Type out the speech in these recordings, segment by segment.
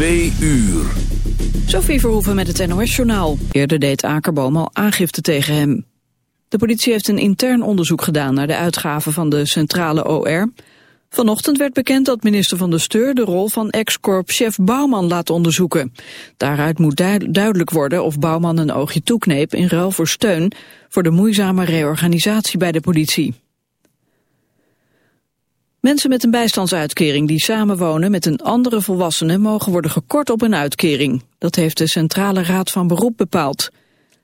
Twee uur. Sophie Verhoeven met het NOS-journaal. Eerder deed Akerboom al aangifte tegen hem. De politie heeft een intern onderzoek gedaan naar de uitgaven van de centrale OR. Vanochtend werd bekend dat minister van de Steur de rol van ex-korpschef Bouwman laat onderzoeken. Daaruit moet duidelijk worden of Bouwman een oogje toekneep in ruil voor steun voor de moeizame reorganisatie bij de politie. Mensen met een bijstandsuitkering die samenwonen met een andere volwassene mogen worden gekort op een uitkering. Dat heeft de Centrale Raad van Beroep bepaald.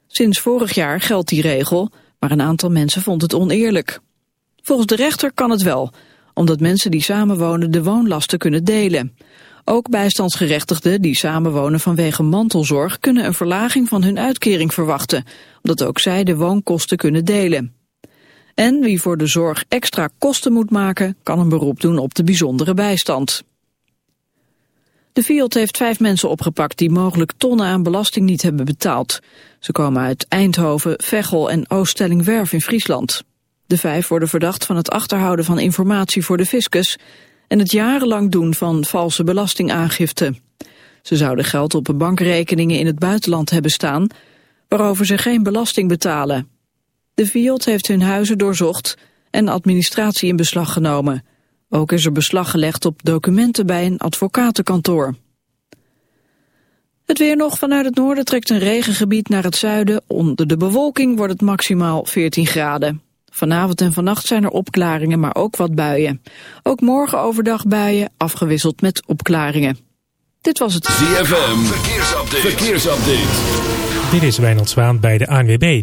Sinds vorig jaar geldt die regel, maar een aantal mensen vond het oneerlijk. Volgens de rechter kan het wel, omdat mensen die samenwonen de woonlasten kunnen delen. Ook bijstandsgerechtigden die samenwonen vanwege mantelzorg kunnen een verlaging van hun uitkering verwachten, omdat ook zij de woonkosten kunnen delen. En wie voor de zorg extra kosten moet maken, kan een beroep doen op de bijzondere bijstand. De Fiat heeft vijf mensen opgepakt die mogelijk tonnen aan belasting niet hebben betaald. Ze komen uit Eindhoven, Veghel en Ooststellingwerf in Friesland. De vijf worden verdacht van het achterhouden van informatie voor de fiscus en het jarenlang doen van valse belastingaangifte. Ze zouden geld op bankrekeningen in het buitenland hebben staan, waarover ze geen belasting betalen. De Fiat heeft hun huizen doorzocht en administratie in beslag genomen. Ook is er beslag gelegd op documenten bij een advocatenkantoor. Het weer nog vanuit het noorden trekt een regengebied naar het zuiden. Onder de bewolking wordt het maximaal 14 graden. Vanavond en vannacht zijn er opklaringen, maar ook wat buien. Ook morgen overdag buien, afgewisseld met opklaringen. Dit was het ZFM, verkeersupdate. verkeersupdate. Dit is Wijnald Zwaan bij de ANWB.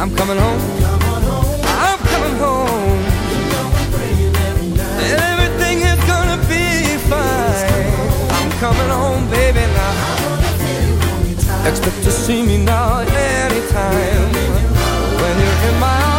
I'm coming home. I'm coming home. Everything is gonna be fine. I'm coming home, baby, now. Expect to see me now anytime. When you're in my arms,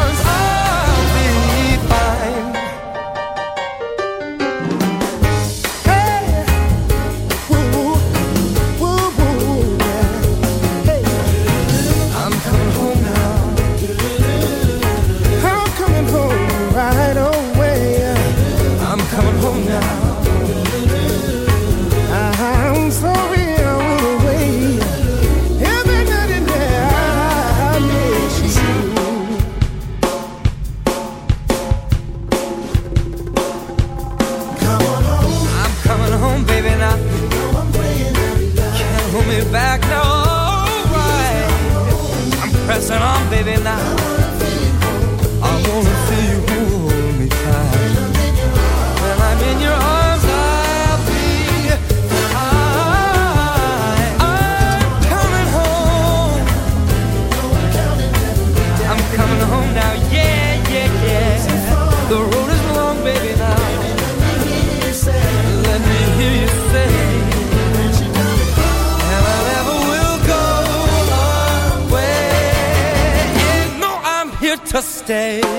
day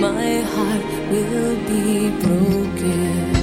My heart will be broken.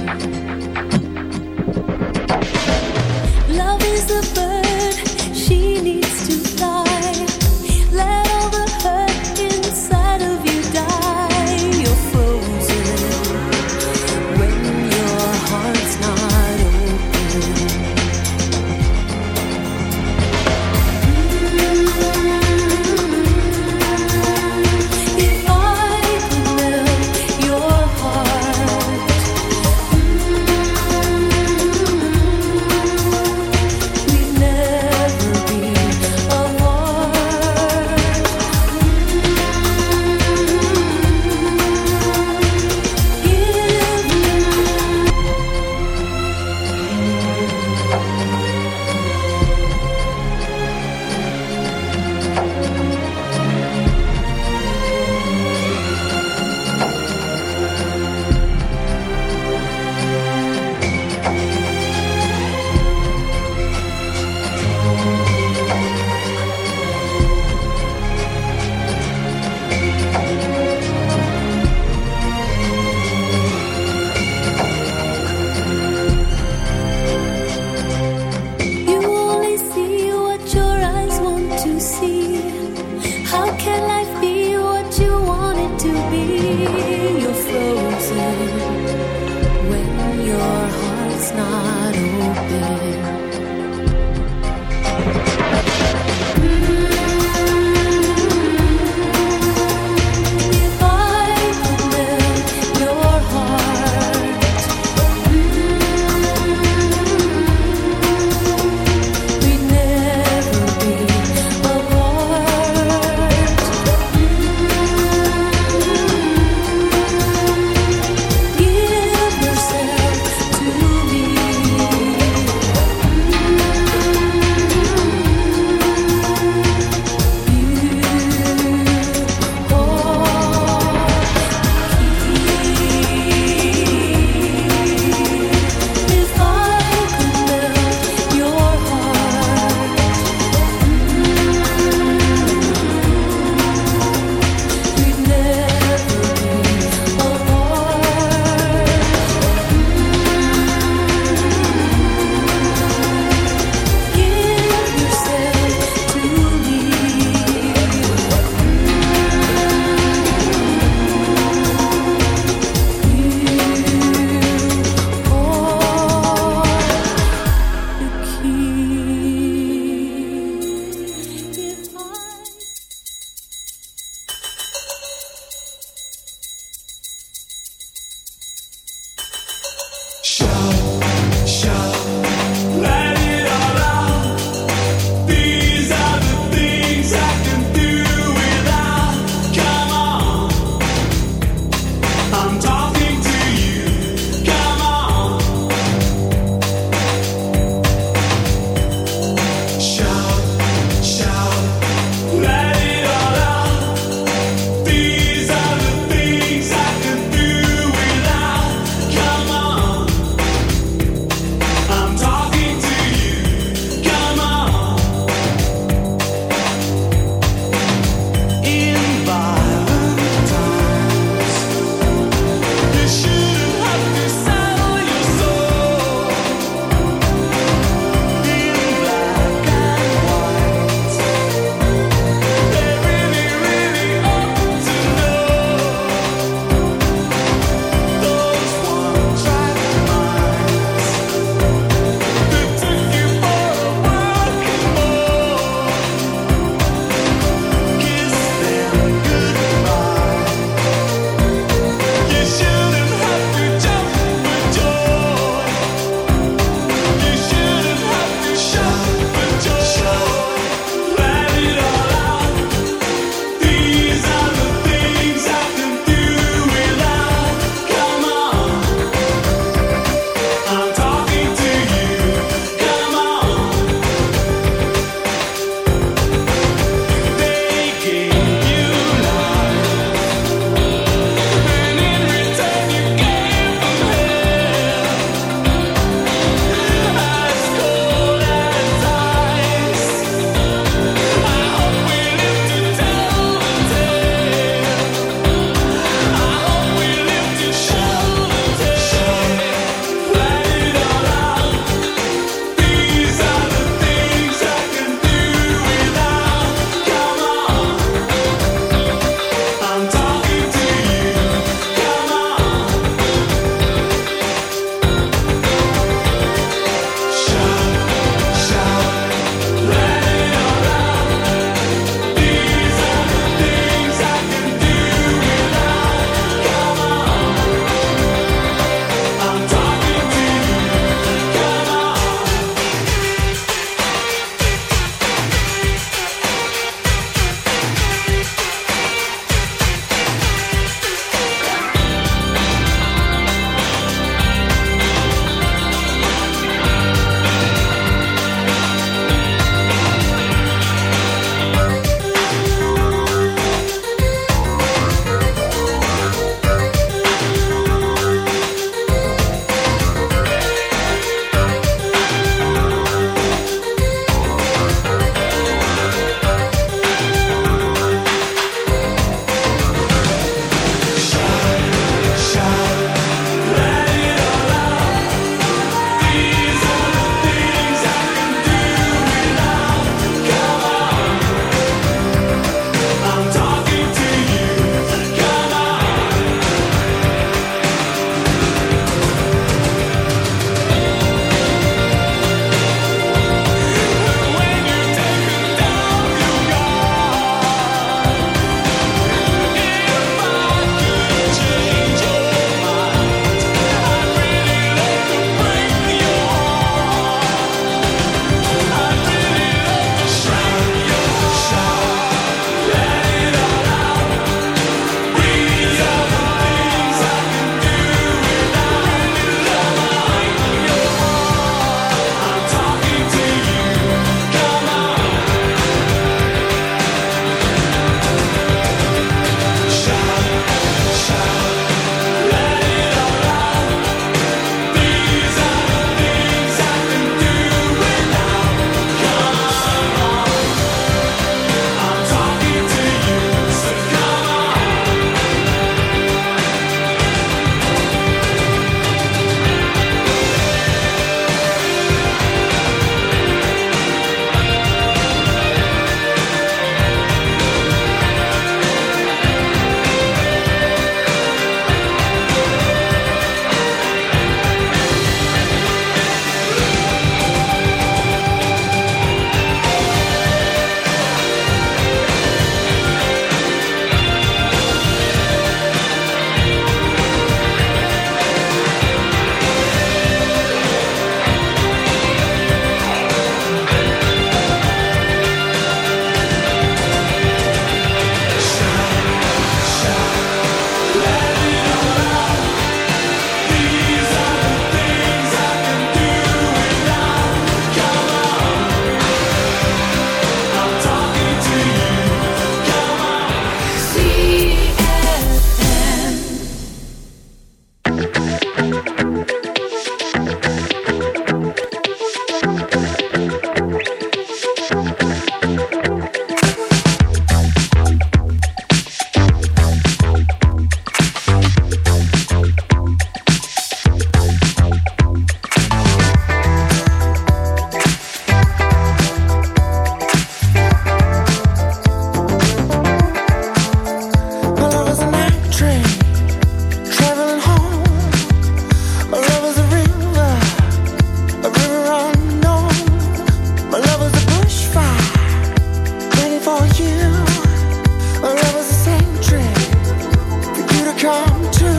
am true.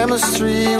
Chemistry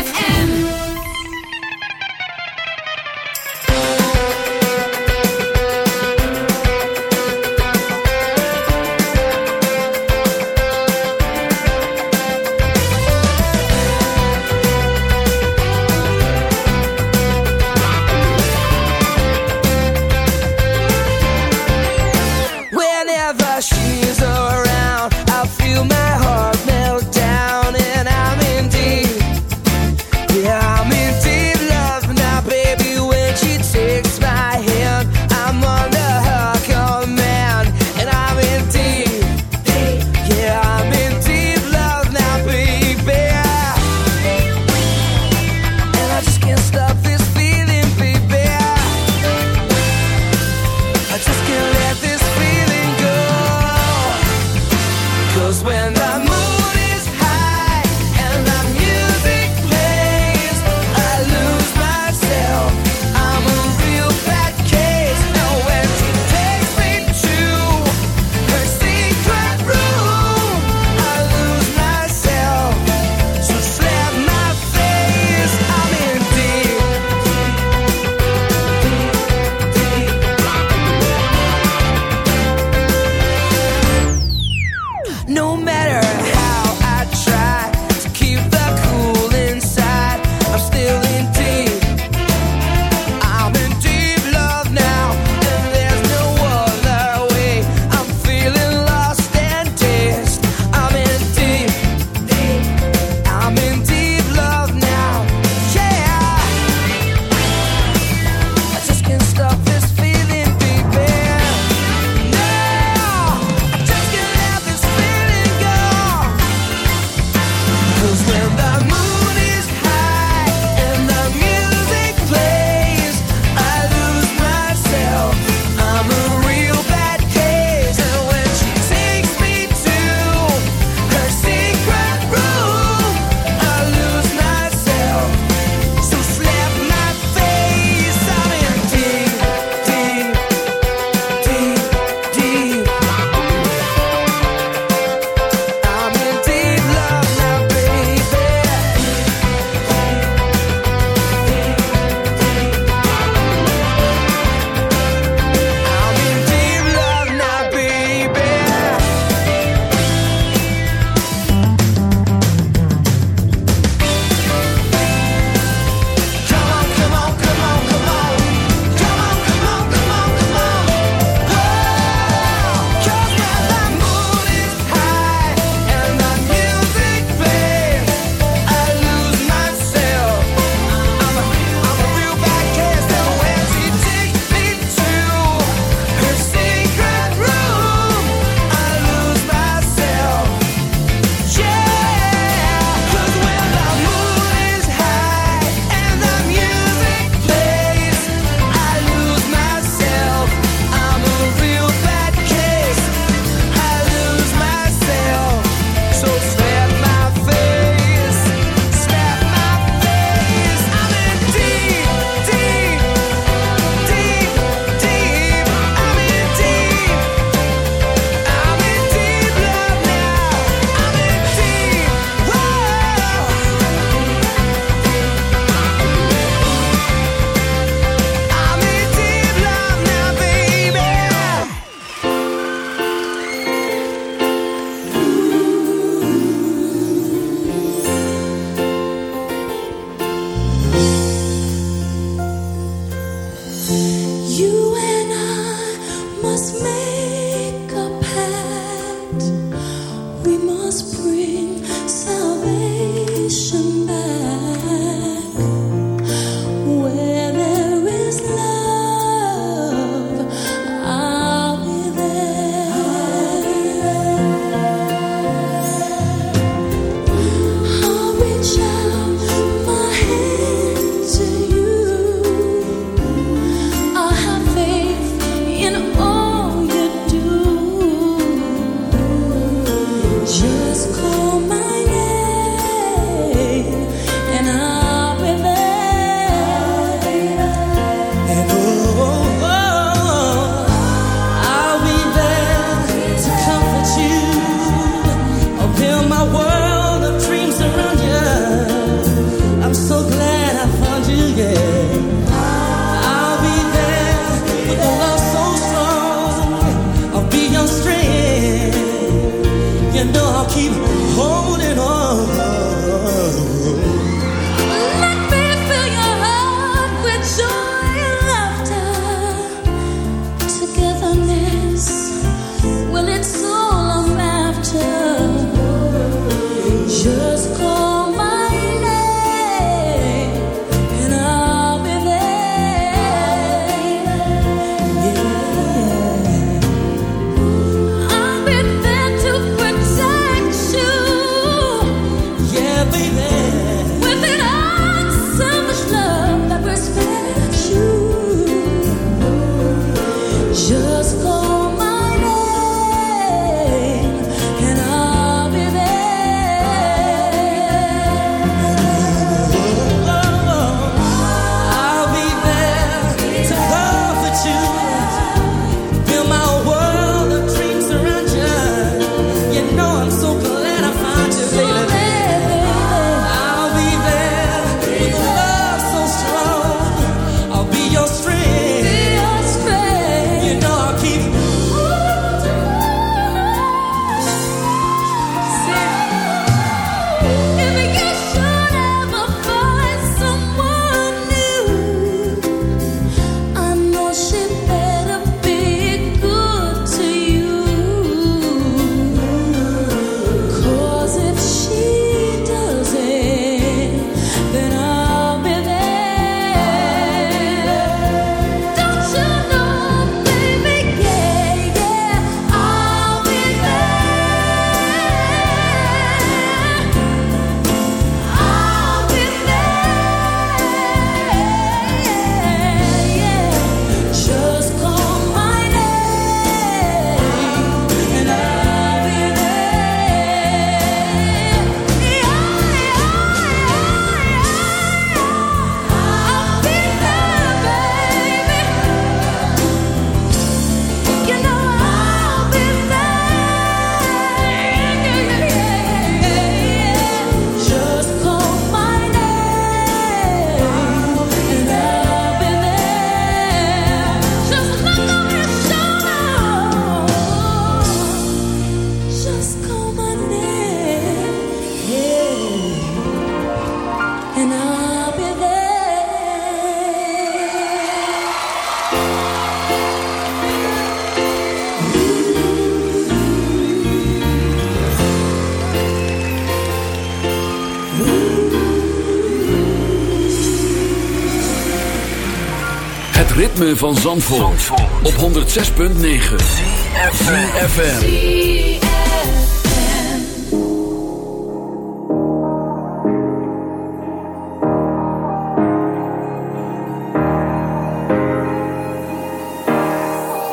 ritme van Zandvoort, Zandvoort. op 106.9 CFFM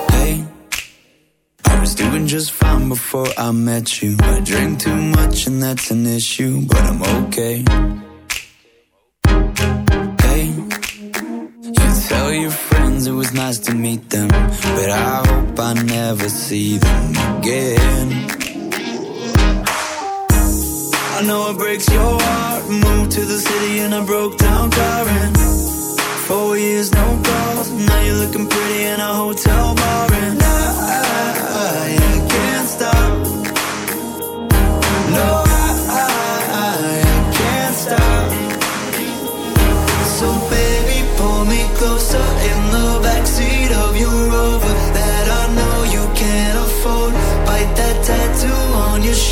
Hey, I was doing just fine before I met you. I drink too much and that's an issue, but I'm okay. was nice to meet them, but I hope I never see them again. I know it breaks your heart. Moved to the city and I broke down crying. Four years, no calls. Now you're looking pretty in a hotel bar, and I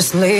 Just lay